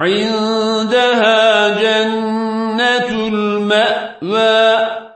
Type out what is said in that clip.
عندها جنة المأوى.